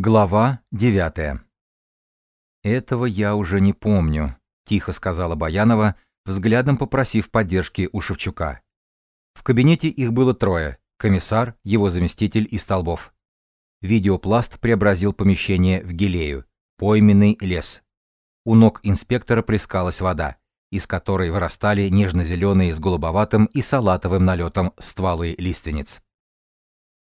Глава девятая. «Этого я уже не помню», — тихо сказала Баянова, взглядом попросив поддержки у Шевчука. В кабинете их было трое — комиссар, его заместитель и Столбов. Видеопласт преобразил помещение в гелею, пойменный лес. У ног инспектора плескалась вода, из которой вырастали нежно-зеленые с голубоватым и салатовым налетом стволы лиственниц.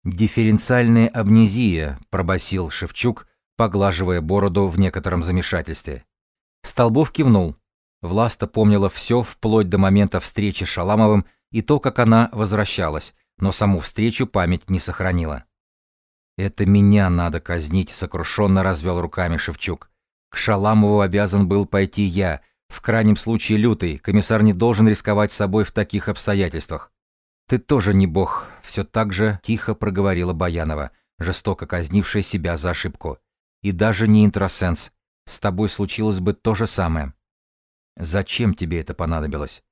«Дифференциальная амнезия», — пробасил Шевчук, поглаживая бороду в некотором замешательстве. Столбов кивнул. Власта помнила все вплоть до момента встречи с Шаламовым и то, как она возвращалась, но саму встречу память не сохранила. «Это меня надо казнить», — сокрушенно развел руками Шевчук. «К Шаламову обязан был пойти я. В крайнем случае лютый. Комиссар не должен рисковать собой в таких обстоятельствах. «Ты тоже не бог», — все так же тихо проговорила Баянова, жестоко казнившая себя за ошибку. «И даже не интросенс. С тобой случилось бы то же самое». «Зачем тебе это понадобилось?»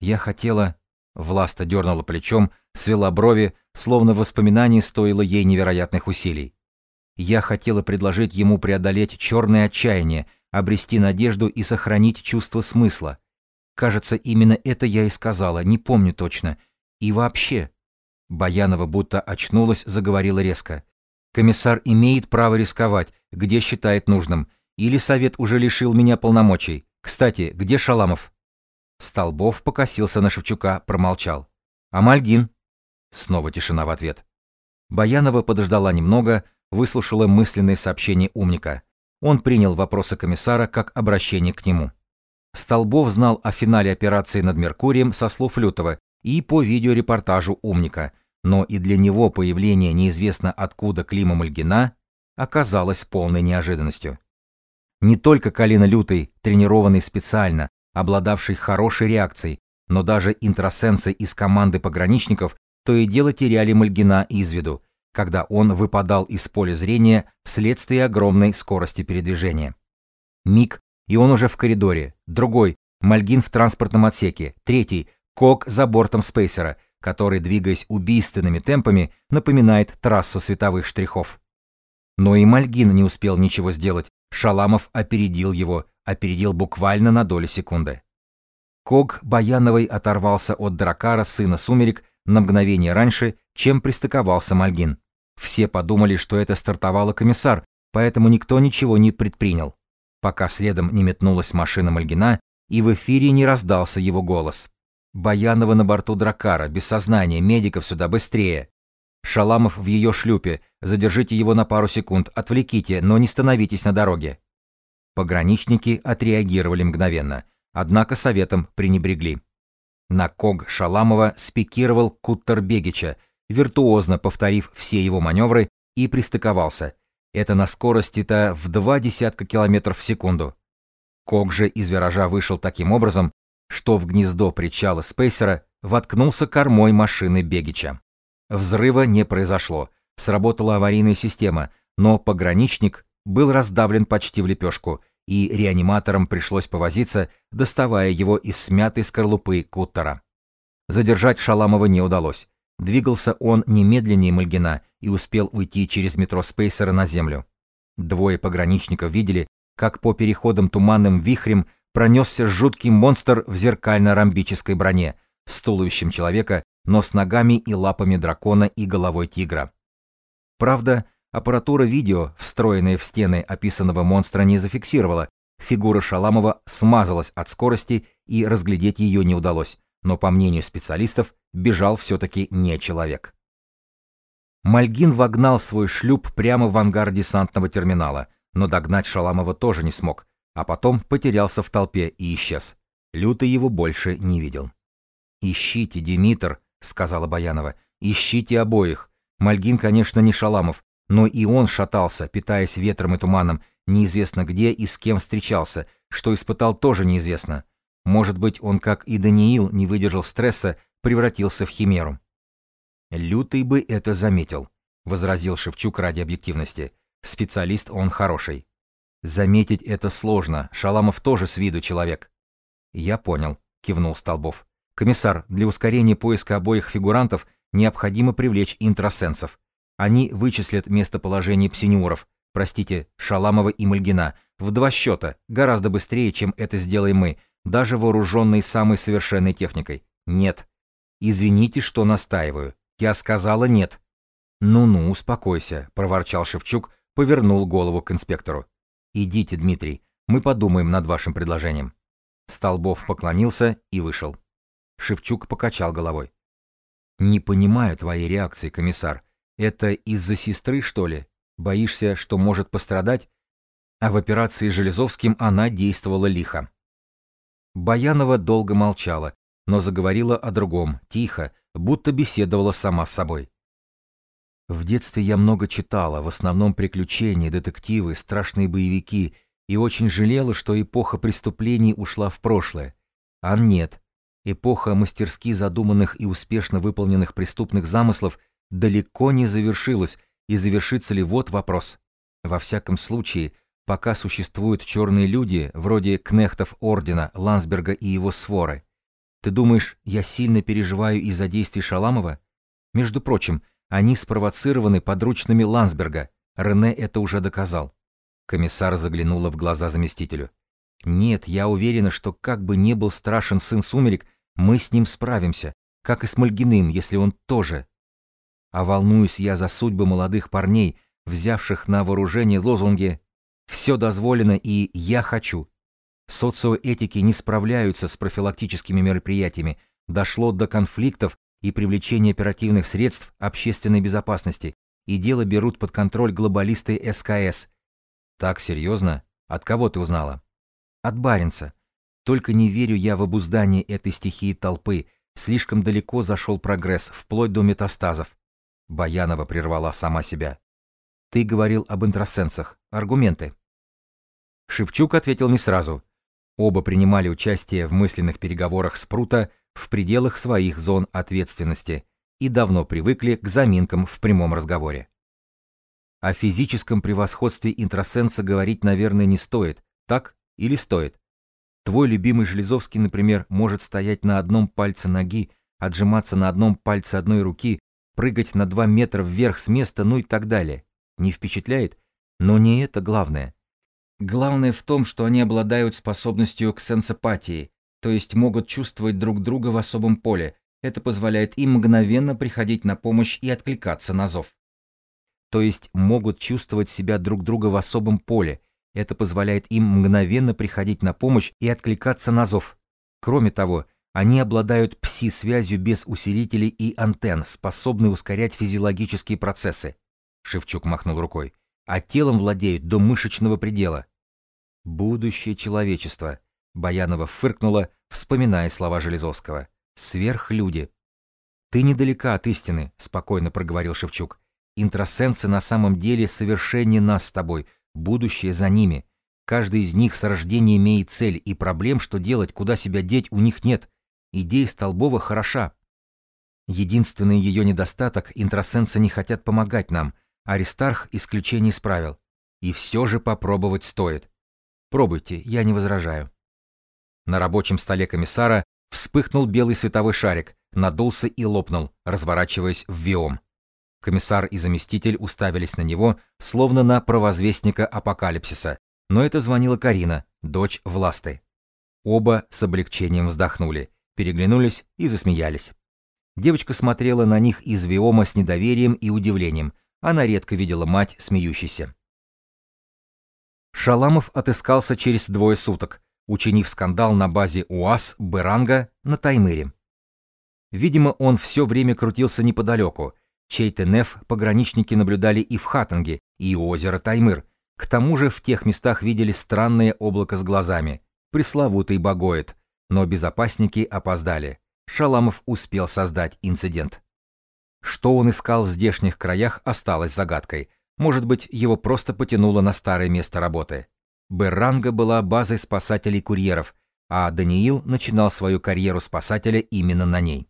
«Я хотела...» Власта дернула плечом, свела брови, словно воспоминание стоило ей невероятных усилий. «Я хотела предложить ему преодолеть черное отчаяние, обрести надежду и сохранить чувство смысла. Кажется, именно это я и сказала, не помню точно, и вообще...» Баянова будто очнулась, заговорила резко. «Комиссар имеет право рисковать, где считает нужным. Или совет уже лишил меня полномочий. Кстати, где Шаламов?» Столбов покосился на Шевчука, промолчал. «А Мальгин?» Снова тишина в ответ. Баянова подождала немного, выслушала мысленные сообщения умника. Он принял вопросы комиссара как обращение к нему. Столбов знал о финале операции над Меркурием со слов Лютова и по видеорепортажу «Умника», но и для него появление неизвестно откуда Клима Мальгина оказалось полной неожиданностью. Не только Калина Лютый, тренированный специально, обладавший хорошей реакцией, но даже интросенсы из команды пограничников то и дело теряли Мальгина из виду, когда он выпадал из поля зрения вследствие огромной скорости передвижения. Миг, и он уже в коридоре, другой, Мальгин в транспортном отсеке, третий, Кок за бортом спейсера, который, двигаясь убийственными темпами, напоминает трассу световых штрихов. Но и Мальгин не успел ничего сделать, Шаламов опередил его, опередил буквально на долю секунды. Ког Баяновой оторвался от Дракара, сына Сумерек, на мгновение раньше, чем пристыковался Мальгин. Все подумали, что это стартовала комиссар, поэтому никто ничего не предпринял, пока следом не метнулась машина Мальгина, и в эфире не раздался его голос. Баянова на борту Дракара, без сознания, медиков сюда, быстрее. Шаламов в ее шлюпе, задержите его на пару секунд, отвлеките, но не становитесь на дороге. Пограничники отреагировали мгновенно, однако советом пренебрегли. На Ког Шаламова спикировал Куттер Бегича, виртуозно повторив все его маневры, и пристыковался. Это на скорости-то в два десятка километров в секунду. Ког же из виража вышел таким образом, что в гнездо причала спейсера воткнулся кормой машины Бегича. Взрыва не произошло, сработала аварийная система, но пограничник был раздавлен почти в лепешку, и реаниматорам пришлось повозиться, доставая его из смятой скорлупы куттера. Задержать Шаламова не удалось. Двигался он немедленнее Мальгина и успел уйти через метро Спейсера на землю. Двое пограничников видели, как по переходам туманным вихрем пронесся жуткий монстр в зеркально-ромбической броне, с туловищем человека, но с ногами и лапами дракона и головой тигра. Правда, аппаратура видео, встроенная в стены описанного монстра, не зафиксировала, фигура Шаламова смазалась от скорости и разглядеть ее не удалось, но, по мнению специалистов, бежал все-таки не человек. Мальгин вогнал свой шлюп прямо в ангар десантного терминала, но догнать Шаламова тоже не смог, а потом потерялся в толпе и исчез. Лютый его больше не видел. «Ищите, Димитр», — сказала Баянова, — «ищите обоих. Мальгин, конечно, не Шаламов, но и он шатался, питаясь ветром и туманом, неизвестно где и с кем встречался, что испытал тоже неизвестно. Может быть, он, как и Даниил, не выдержал стресса, превратился в химеру. «Лютый бы это заметил», — возразил Шевчук ради объективности. «Специалист он хороший. Заметить это сложно, Шаламов тоже с виду человек. Я понял, кивнул Столбов. Комиссар, для ускорения поиска обоих фигурантов необходимо привлечь интросенсов. Они вычислят местоположение псинюров, простите, Шаламова и Мальгина, в два счета, гораздо быстрее, чем это сделаем мы, даже вооруженные самой совершенной техникой. Нет. Извините, что настаиваю. Я сказала нет. Ну-ну, успокойся, проворчал Шевчук, повернул голову к инспектору. Идите, Дмитрий, мы подумаем над вашим предложением. Столбов поклонился и вышел. Шевчук покачал головой. Не понимаю твоей реакции, комиссар. Это из-за сестры, что ли? Боишься, что может пострадать? А в операции Железовским она действовала лихо. Баянова долго молчала, но заговорила о другом, тихо, будто беседовала сама с собой. В детстве я много читала, в основном приключения, детективы, страшные боевики, и очень жалела, что эпоха преступлений ушла в прошлое. А нет. Эпоха мастерски задуманных и успешно выполненных преступных замыслов далеко не завершилась, и завершится ли вот вопрос. Во всяком случае, пока существуют черные люди, вроде кнехтов Ордена, Ландсберга и его своры. Ты думаешь, я сильно переживаю из-за действий Шаламова? Между прочим, они спровоцированы подручными Ландсберга. Рене это уже доказал. Комиссар заглянула в глаза заместителю. Нет, я уверена, что как бы не был страшен сын Сумерек, мы с ним справимся, как и с Мальгиным, если он тоже. А волнуюсь я за судьбы молодых парней, взявших на вооружение лозунги «Все дозволено» и «Я хочу». Социоэтики не справляются с профилактическими мероприятиями, дошло до конфликтов и привлечения оперативных средств общественной безопасности, и дело берут под контроль глобалисты СКС. Так серьезно? От кого ты узнала? От Баренца. Только не верю я в обуздание этой стихии толпы, слишком далеко зашел прогресс, вплоть до метастазов. Баянова прервала сама себя. Ты говорил об интросенсах. Аргументы. Шевчук ответил не сразу. Оба принимали участие в мысленных переговорах с Прута в пределах своих зон ответственности и давно привыкли к заминкам в прямом разговоре. О физическом превосходстве интросенса говорить, наверное, не стоит, так или стоит? Твой любимый Железовский, например, может стоять на одном пальце ноги, отжиматься на одном пальце одной руки, прыгать на два метра вверх с места, ну и так далее. Не впечатляет? Но не это главное. Главное в том, что они обладают способностью к сенсопатии, то есть могут чувствовать друг друга в особом поле. Это позволяет им мгновенно приходить на помощь и откликаться на зов. То есть могут чувствовать себя друг друга в особом поле. Это позволяет им мгновенно приходить на помощь и откликаться на зов. Кроме того, они обладают пси-связью без усилителей и антенн, способны ускорять физиологические процессы. Шевчук махнул рукой а телом владеют до мышечного предела. Будущее человечества. Баянова фыркнула, вспоминая слова Железовского. Сверхлюди. Ты недалека от истины, спокойно проговорил Шевчук. Интросенсы на самом деле совершеннее нас с тобой, будущее за ними. Каждый из них с рождения имеет цель, и проблем, что делать, куда себя деть, у них нет. Идея Столбова хороша. Единственный ее недостаток – интросенсы не хотят помогать нам – Аристарх исключение из правил. И все же попробовать стоит. Пробуйте, я не возражаю. На рабочем столе комиссара вспыхнул белый световой шарик, надулся и лопнул, разворачиваясь в виом. Комиссар и заместитель уставились на него, словно на провозвестника апокалипсиса, но это звонила Карина, дочь Власты. Оба с облегчением вздохнули, переглянулись и засмеялись. Девочка смотрела на них из виома с недоверием и удивлением, она редко видела мать смеющейся. Шаламов отыскался через двое суток, учинив скандал на базе УАЗ Беранга на Таймыре. Видимо, он все время крутился неподалеку. Чей-то неф пограничники наблюдали и в Хаттенге, и у озера Таймыр. К тому же в тех местах видели странное облако с глазами, пресловутый багоид, но безопасники опоздали. Шаламов успел создать инцидент. Что он искал в здешних краях, осталось загадкой. Может быть, его просто потянуло на старое место работы. Берранга была базой спасателей-курьеров, а Даниил начинал свою карьеру спасателя именно на ней.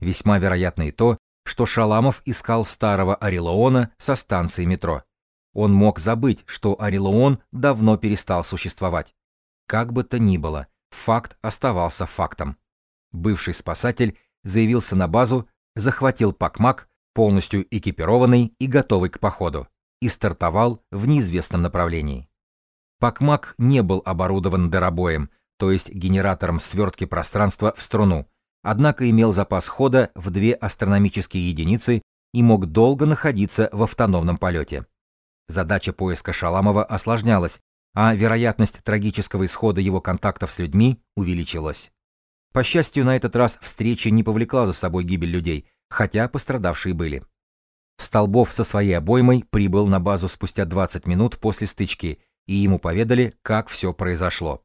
Весьма вероятно и то, что Шаламов искал старого Орелоона со станции метро. Он мог забыть, что Орелоон давно перестал существовать. Как бы то ни было, факт оставался фактом. Бывший спасатель заявился на базу, захватил Пакмак, полностью экипированный и готовый к походу. и стартовал в неизвестном направлении. Пакмак не был оборудован дыробоем, то есть генератором свертки пространства в струну, однако имел запас хода в две астрономические единицы и мог долго находиться в автономном полете. Задача поиска Шаламова осложнялась, а вероятность трагического исхода его контактов с людьми увеличилась. По счастью, на этот раз встреча не повлекла за собой гибель людей, хотя пострадавшие были. Столбов со своей обоймой прибыл на базу спустя 20 минут после стычки, и ему поведали, как все произошло.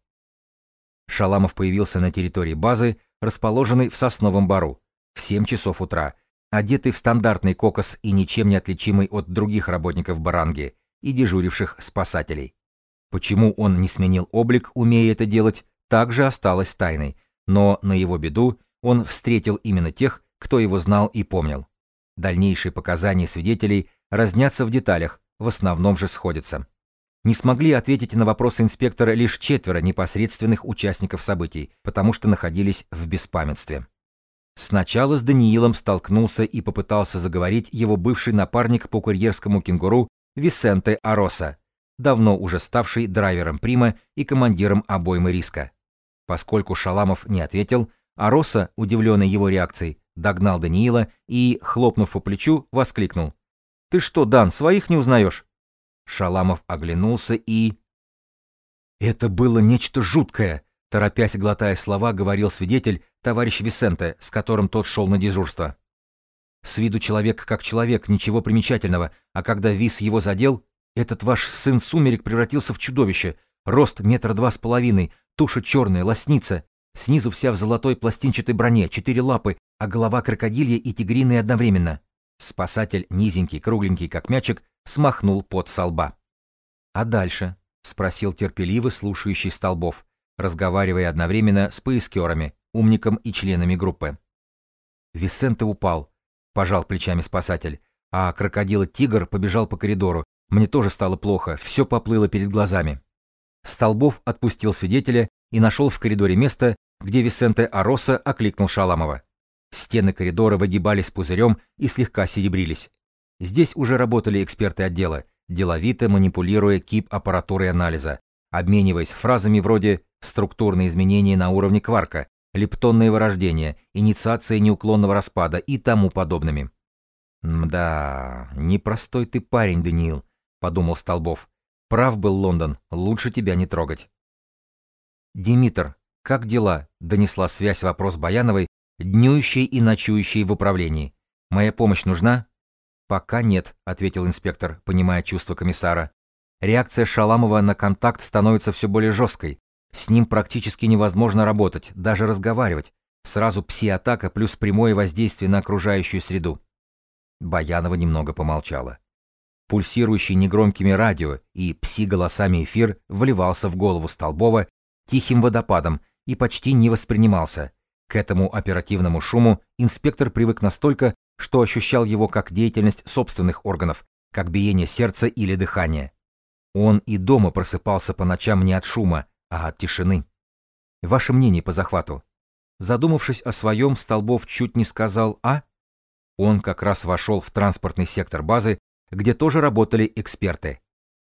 Шаламов появился на территории базы, расположенной в Сосновом Бару, в 7 часов утра, одетый в стандартный кокос и ничем не отличимый от других работников Баранги и дежуривших спасателей. Почему он не сменил облик, умея это делать, также осталось тайной, но на его беду он встретил именно тех, кто его знал и помнил. Дальнейшие показания свидетелей разнятся в деталях, в основном же сходятся. Не смогли ответить на вопросы инспектора лишь четверо непосредственных участников событий, потому что находились в беспамятстве. Сначала с Даниилом столкнулся и попытался заговорить его бывший напарник по курьерскому кенгуру Висенте Ароса, давно уже ставший драйвером Прима и командиром обоймы риска. Поскольку Шаламов не ответил, Ароса, удивленный его реакцией, догнал Даниила и, хлопнув по плечу, воскликнул. «Ты что, Дан, своих не узнаешь?» Шаламов оглянулся и... «Это было нечто жуткое!» Торопясь, глотая слова, говорил свидетель, товарищ Висенте, с которым тот шел на дежурство. С виду человек как человек, ничего примечательного, а когда Вис его задел, этот ваш сын Сумерек превратился в чудовище. Рост метра два с половиной, туша черная, лосница. Снизу вся в золотой пластинчатой броне, четыре лапы, а голова крокодилья и тигриной одновременно. Спасатель, низенький, кругленький, как мячик, смахнул пот со лба. «А дальше?» — спросил терпеливо слушающий Столбов, разговаривая одновременно с поискерами, умником и членами группы. Висенте упал, пожал плечами спасатель, а крокодил-тигр побежал по коридору, мне тоже стало плохо, все поплыло перед глазами. Столбов отпустил свидетеля и нашел в коридоре место, где Висенте Ароса окликнул Шаламова. Стены коридора выгибались пузырем и слегка серебрились. Здесь уже работали эксперты отдела, деловито манипулируя кип аппаратуры анализа, обмениваясь фразами вроде «структурные изменения на уровне кварка», «лептонное вырождение», «инициация неуклонного распада» и тому подобными. «Мда, непростой ты парень, Даниил», подумал Столбов. Прав был Лондон, лучше тебя не трогать. Димитр, как дела? Донесла связь вопрос Баяновой, днюющей и ночующей в управлении. Моя помощь нужна? Пока нет, ответил инспектор, понимая чувства комиссара. Реакция Шаламова на контакт становится все более жесткой. С ним практически невозможно работать, даже разговаривать. Сразу пси-атака плюс прямое воздействие на окружающую среду. Баянова немного помолчала. Пульсирующий негромкими радио и пси-голосами эфир вливался в голову Столбова тихим водопадом и почти не воспринимался. К этому оперативному шуму инспектор привык настолько, что ощущал его как деятельность собственных органов, как биение сердца или дыхания. Он и дома просыпался по ночам не от шума, а от тишины. Ваше мнение по захвату? Задумавшись о своем, Столбов чуть не сказал «а». Он как раз вошел в транспортный сектор базы где тоже работали эксперты.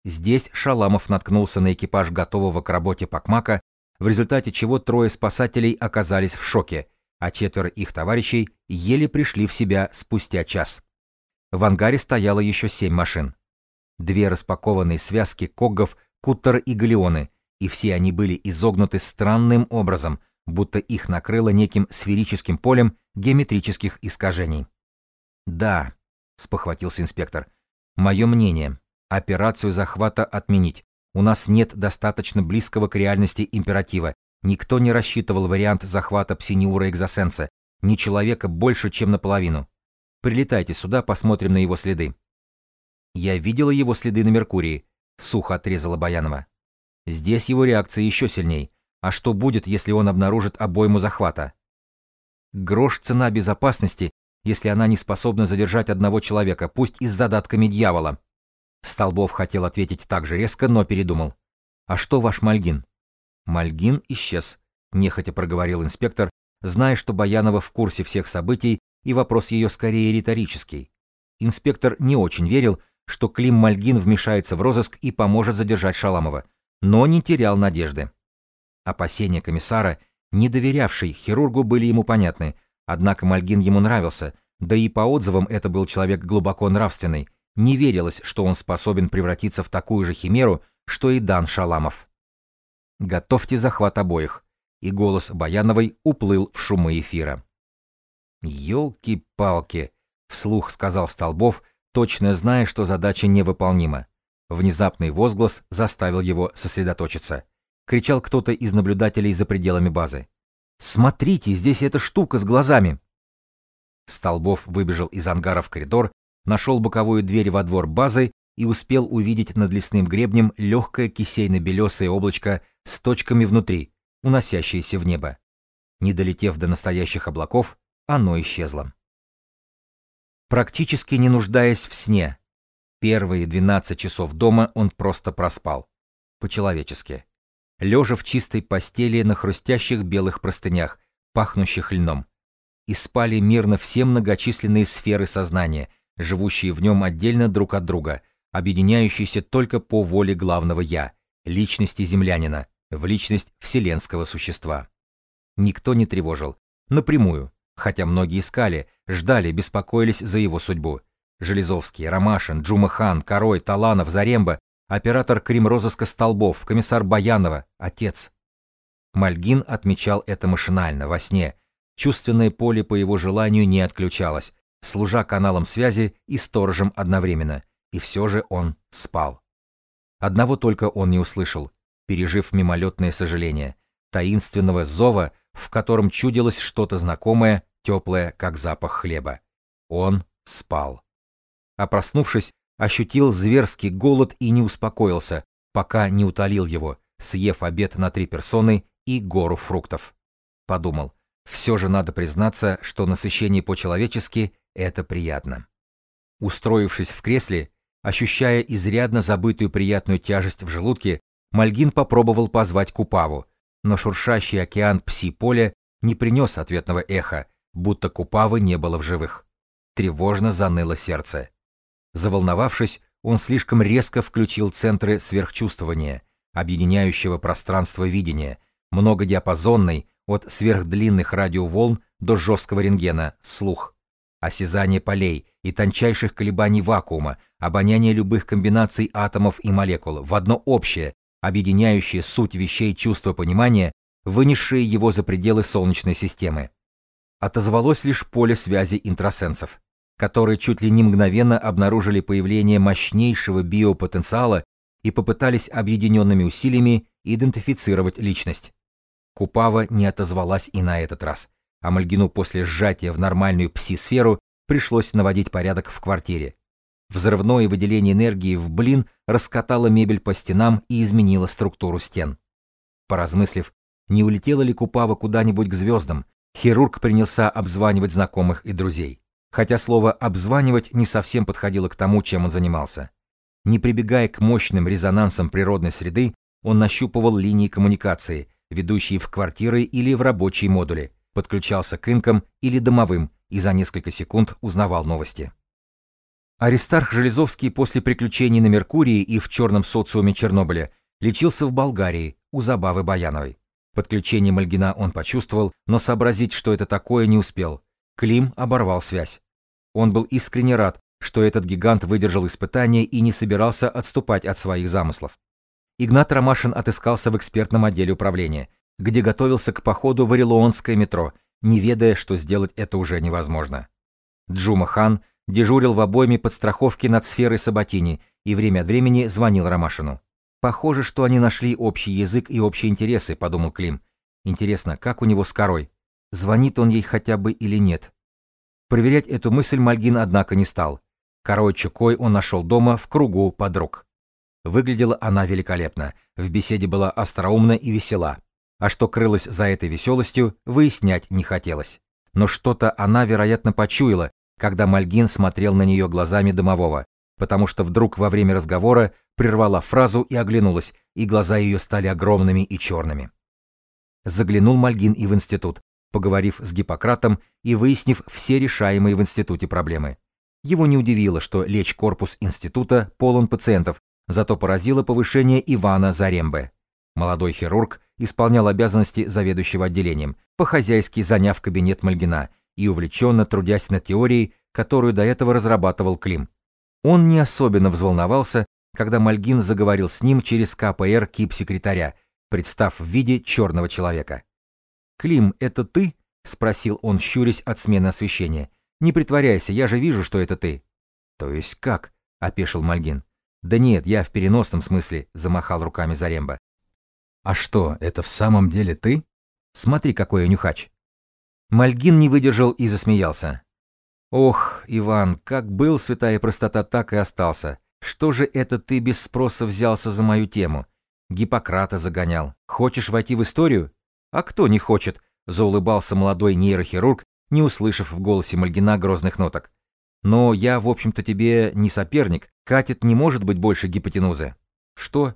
Здесь Шаламов наткнулся на экипаж готового к работе Пакмака, в результате чего трое спасателей оказались в шоке, а четверо их товарищей еле пришли в себя спустя час. В ангаре стояло еще семь машин. Две распакованные связки коггов, куттер и галеоны, и все они были изогнуты странным образом, будто их накрыло неким сферическим полем геометрических искажений. «Да», — спохватился инспектор, — Мое мнение. Операцию захвата отменить. У нас нет достаточно близкого к реальности императива. Никто не рассчитывал вариант захвата Псиниура Экзосенса. Ни человека больше, чем наполовину. Прилетайте сюда, посмотрим на его следы. Я видела его следы на Меркурии, сухо отрезала Баянова. Здесь его реакция еще сильней. А что будет, если он обнаружит обойму захвата? Грош цена безопасности, если она не способна задержать одного человека, пусть и с задатками дьявола. Столбов хотел ответить так же резко, но передумал. «А что ваш Мальгин?» Мальгин исчез, нехотя проговорил инспектор, зная, что Баянова в курсе всех событий, и вопрос ее скорее риторический. Инспектор не очень верил, что Клим Мальгин вмешается в розыск и поможет задержать Шаламова, но не терял надежды. Опасения комиссара, не доверявший хирургу, были ему понятны, однако Мальгин ему нравился, да и по отзывам это был человек глубоко нравственный, не верилось, что он способен превратиться в такую же химеру, что и Дан Шаламов. «Готовьте захват обоих», и голос Баяновой уплыл в шумы эфира. «Елки-палки», — вслух сказал Столбов, точно зная, что задача невыполнима. Внезапный возглас заставил его сосредоточиться. Кричал кто-то из наблюдателей за пределами базы. «Смотрите, здесь эта штука с глазами!» Столбов выбежал из ангара в коридор, нашел боковую дверь во двор базы и успел увидеть над лесным гребнем легкое кисейно-белесое облачко с точками внутри, уносящееся в небо. Не долетев до настоящих облаков, оно исчезло. Практически не нуждаясь в сне, первые 12 часов дома он просто проспал. По-человечески. Лежа в чистой постели на хрустящих белых простынях, пахнущих льном. И спали мирно все многочисленные сферы сознания, живущие в нем отдельно друг от друга, объединяющиеся только по воле главного «я», личности землянина, в личность вселенского существа. Никто не тревожил, напрямую, хотя многие искали, ждали, беспокоились за его судьбу. Железовский, Ромашин, Джумахан, Корой, Таланов, Заремба, оператор кримрозыска Столбов, комиссар Баянова, отец. Мальгин отмечал это машинально, во сне. Чувственное поле по его желанию не отключалось, служа каналом связи и сторожем одновременно, и все же он спал. Одного только он не услышал, пережив мимолетное сожаление, таинственного зова, в котором чудилось что-то знакомое, теплое, как запах хлеба. Он спал. А проснувшись, ощутил зверский голод и не успокоился, пока не утолил его, съев обед на три персоны и гору фруктов. Подумал, все же надо признаться, что насыщение по-человечески — это приятно. Устроившись в кресле, ощущая изрядно забытую приятную тяжесть в желудке, Мальгин попробовал позвать Купаву, но шуршащий океан пси-поля не принес ответного эха, будто Купавы не было в живых. Тревожно заныло сердце. Заволновавшись, он слишком резко включил центры сверхчувствования, объединяющего пространство видения, многодиапазонный, от сверхдлинных радиоволн до жесткого рентгена, слух, осязание полей и тончайших колебаний вакуума, обоняние любых комбинаций атомов и молекул в одно общее, объединяющее суть вещей чувство понимания, вынесшее его за пределы Солнечной системы отозвалось лишь поле связи интрасенсов, которые чуть ли не мгновенно обнаружили появление мощнейшего биопотенциала и попытались объединенными усилиями идентифицировать личность. Купава не отозвалась и на этот раз, а Мальгину после сжатия в нормальную пси-сферу пришлось наводить порядок в квартире. Взрывное выделение энергии в блин раскатало мебель по стенам и изменило структуру стен. Поразмыслив, не улетела ли Купава куда-нибудь к звездам, Хирург принялся обзванивать знакомых и друзей. Хотя слово «обзванивать» не совсем подходило к тому, чем он занимался. Не прибегая к мощным резонансам природной среды, он нащупывал линии коммуникации, ведущие в квартиры или в рабочие модули, подключался к инкам или домовым и за несколько секунд узнавал новости. Аристарх Железовский после приключений на Меркурии и в черном социуме Чернобыля лечился в Болгарии у Забавы Баяновой. Подключение Мальгина он почувствовал, но сообразить, что это такое, не успел. Клим оборвал связь. Он был искренне рад, что этот гигант выдержал испытание и не собирался отступать от своих замыслов. Игнат Ромашин отыскался в экспертном отделе управления, где готовился к походу в Орелонское метро, не ведая, что сделать это уже невозможно. Джума Хан дежурил в обойме подстраховки над сферой Сабатини и время от времени звонил Ромашину. Похоже, что они нашли общий язык и общие интересы, подумал Клим. Интересно, как у него с корой? Звонит он ей хотя бы или нет? Проверять эту мысль Мальгин, однако, не стал. Корой Чукой он нашел дома в кругу подруг. Выглядела она великолепно, в беседе была остроумна и весела. А что крылось за этой веселостью, выяснять не хотелось. Но что-то она, вероятно, почуяла, когда Мальгин смотрел на нее глазами домового, потому что вдруг во время разговора прервала фразу и оглянулась, и глаза ее стали огромными и черными. Заглянул Мальгин и в институт, поговорив с Гиппократом и выяснив все решаемые в институте проблемы. Его не удивило, что лечь-корпус института полон пациентов, зато поразило повышение Ивана Зарембе. Молодой хирург исполнял обязанности заведующего отделением, по-хозяйски заняв кабинет Мальгина и увлеченно трудясь над теорией, которую до этого разрабатывал Клим. Он не особенно взволновался, когда Мальгин заговорил с ним через КПР КИП-секретаря, представ в виде черного человека. «Клим, это ты?» — спросил он, щурясь от смены освещения. Не притворяйся, я же вижу, что это ты. То есть как? опешил Мальгин. Да нет, я в переносном смысле, замахал руками Заремба. А что, это в самом деле ты? Смотри, какой я нюхач. Мальгин не выдержал и засмеялся. Ох, Иван, как был святая простота, так и остался. Что же это ты без спроса взялся за мою тему? Гиппократа загонял. Хочешь войти в историю? А кто не хочет? Заулыбался молодой нейрохирург не услышав в голосе Мальгина грозных ноток. «Но я, в общем-то, тебе не соперник. Катет не может быть больше гипотенузы». «Что?»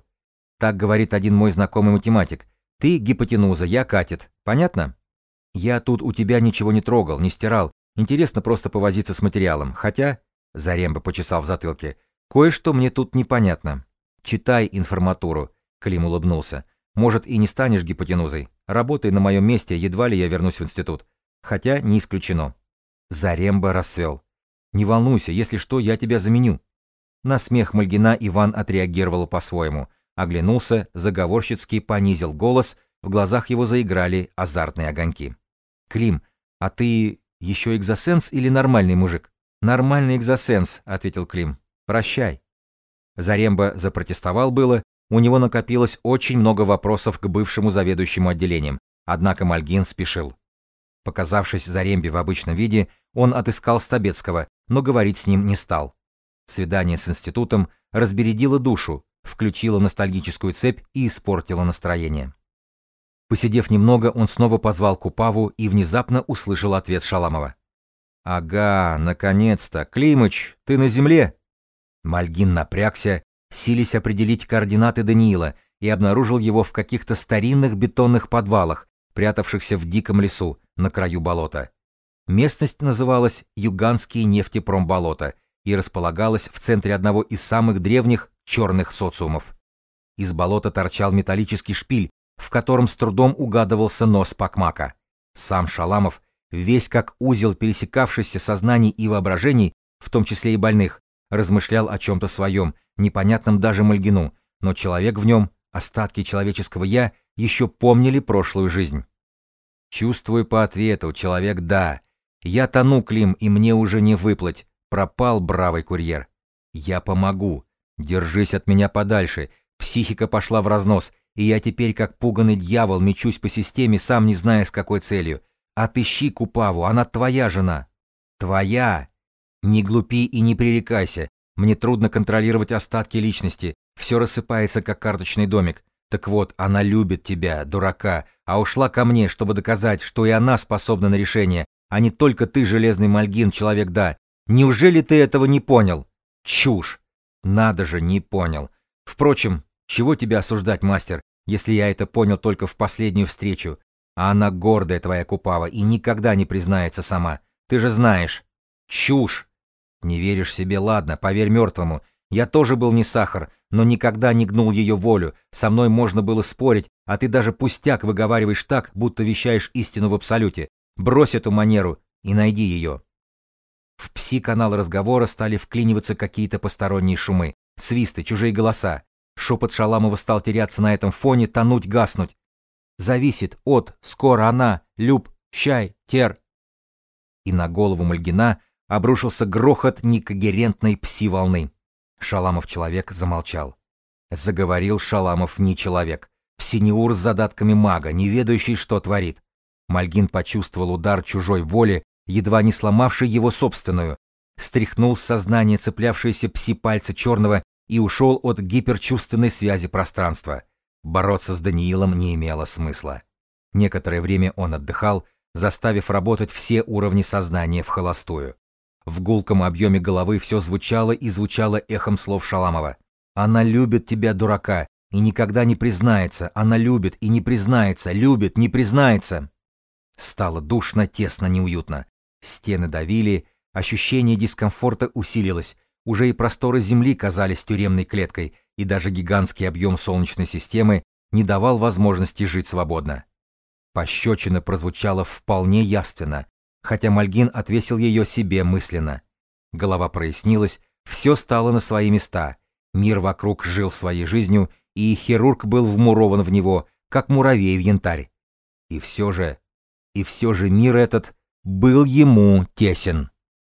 «Так говорит один мой знакомый математик. Ты гипотенуза, я катет. Понятно?» «Я тут у тебя ничего не трогал, не стирал. Интересно просто повозиться с материалом. Хотя...» Заремба почесал в затылке. «Кое-что мне тут непонятно. Читай информатуру», — Клим улыбнулся. «Может, и не станешь гипотенузой. Работай на моем месте, едва ли я вернусь в институт хотя не исключено. Заремба расцвел. «Не волнуйся, если что, я тебя заменю». На смех Мальгина Иван отреагировал по-своему, оглянулся, заговорщицки понизил голос, в глазах его заиграли азартные огоньки. «Клим, а ты еще экзосенс или нормальный мужик?» «Нормальный экзосенс», — ответил Клим. «Прощай». Заремба запротестовал было, у него накопилось очень много вопросов к бывшему заведующему отделением, однако Мальгин спешил. Показавшись Зарембе в обычном виде, он отыскал Стабецкого, но говорить с ним не стал. Свидание с институтом разбередило душу, включило ностальгическую цепь и испортило настроение. Посидев немного, он снова позвал Купаву и внезапно услышал ответ Шаламова. «Ага, наконец-то! Климыч, ты на земле?» Мальгин напрягся, сились определить координаты Даниила и обнаружил его в каких-то старинных бетонных подвалах, прятавшихся в диком лесу, на краю болота. Местность называлась Юганские нефтепромболота и располагалась в центре одного из самых древних черных социумов. Из болота торчал металлический шпиль, в котором с трудом угадывался нос Пакмака. Сам Шаламов, весь как узел пересекавшийся сознаний и воображений, в том числе и больных, размышлял о чем-то своем, непонятном даже Мальгину, но человек в нем, остатки человеческого «я», еще помнили прошлую жизнь. Чувствую по ответу, человек да. Я тону, Клим, и мне уже не выплыть. Пропал бравый курьер. Я помогу. Держись от меня подальше. Психика пошла в разнос, и я теперь как пуганный дьявол мечусь по системе, сам не зная с какой целью. Отыщи Купаву, она твоя жена. Твоя. Не глупи и не пререкайся. Мне трудно контролировать остатки личности. Все рассыпается, как карточный домик. Так вот, она любит тебя, дурака, а ушла ко мне, чтобы доказать, что и она способна на решение, а не только ты, железный Мальгин, человек да. Неужели ты этого не понял? Чушь! Надо же, не понял. Впрочем, чего тебя осуждать, мастер, если я это понял только в последнюю встречу? А она гордая твоя Купава и никогда не признается сама. Ты же знаешь. Чушь! Не веришь себе, ладно, поверь мертвому. Я тоже был не сахар, но никогда не гнул ее волю, со мной можно было спорить, а ты даже пустяк выговариваешь так, будто вещаешь истину в абсолюте. Брось эту манеру и найди ее. В пси-канал разговора стали вклиниваться какие-то посторонние шумы, свисты, чужие голоса. Шепот Шаламова стал теряться на этом фоне, тонуть, гаснуть. Зависит от, скоро она, люб, щай, тер. И на голову Мальгина обрушился грохот некогерентной пси-волны. Шаламов-человек замолчал. Заговорил Шаламов не человек. Псинеур с задатками мага, не ведающий, что творит. Мальгин почувствовал удар чужой воли, едва не сломавший его собственную. Стряхнул с сознания цеплявшиеся пси-пальцы черного и ушел от гиперчувственной связи пространства. Бороться с Даниилом не имело смысла. Некоторое время он отдыхал, заставив работать все уровни сознания в холостую. В гулком объеме головы все звучало и звучало эхом слов Шаламова. «Она любит тебя, дурака, и никогда не признается. Она любит и не признается, любит, не признается». Стало душно, тесно, неуютно. Стены давили, Ощущение дискомфорта усилилось, уже и просторы Земли казались тюремной клеткой, и даже гигантский объем Солнечной системы не давал возможности жить свободно. Пощечина прозвучала вполне явственно, хотя Мальгин отвесил ее себе мысленно. Голова прояснилась, все стало на свои места, мир вокруг жил своей жизнью, и хирург был вмурован в него, как муравей в янтарь. И все же, и все же мир этот был ему тесен.